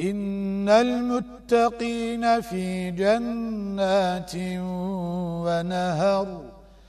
إن المتقين في جنات ونهر.